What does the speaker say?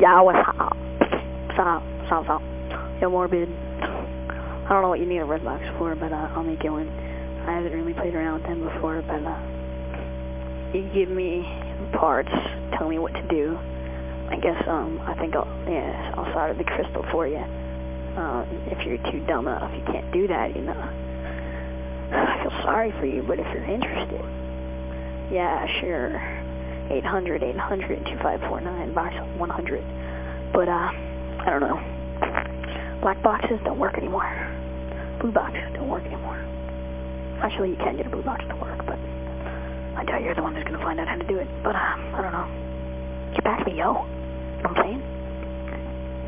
Yeah, what's up? Stop, stop, stop. Yo, Morbid. I don't know what you need a red box for, but uh, I'll make you one. I haven't really played around with them before, but uh, you give me parts, tell me what to do. I guess um, I think I'll, yeah, I'll solder the crystal for you. Uh, if you're too dumb enough, you can't do that, you know. I feel sorry for you, but if you're interested, yeah, sure. 800, 800, 2549, box 100. But, uh, I don't know. Black boxes don't work anymore. Blue boxes don't work anymore. Actually, you can get a blue box to work, but I doubt you're the one who's going to find out how to do it. But, uh, I don't know. Get back to me, yo. You know what I'm saying?